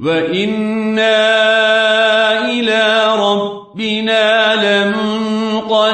وَإِنَّا إِلَىٰ رَبِّنَا لَمُنقَلِبُونَ